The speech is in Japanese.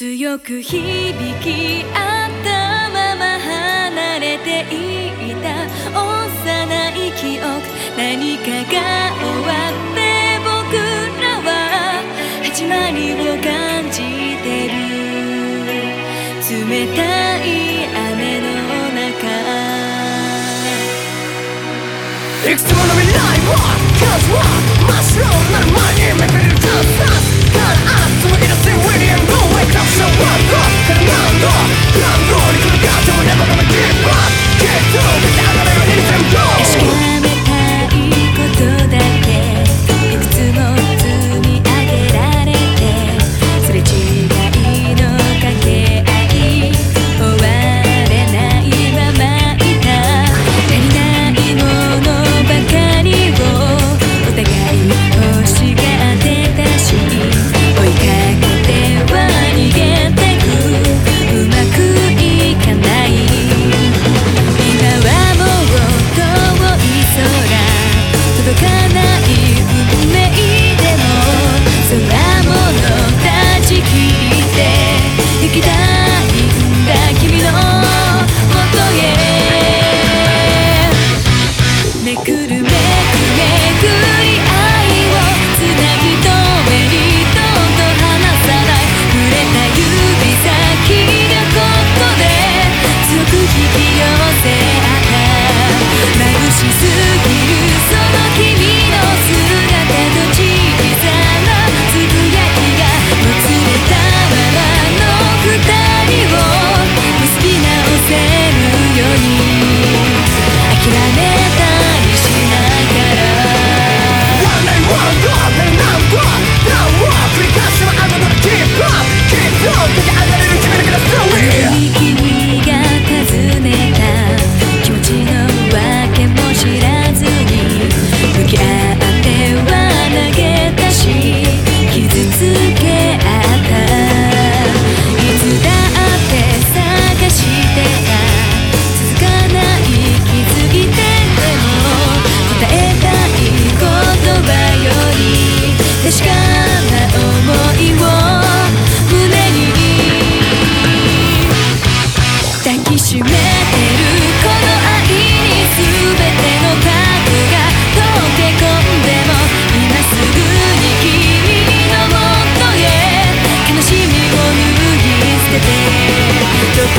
強く響き合ったまま離れていた幼い記憶。何かが終わって僕らは始まりを感じてる。冷たい雨の中いくつもの未来も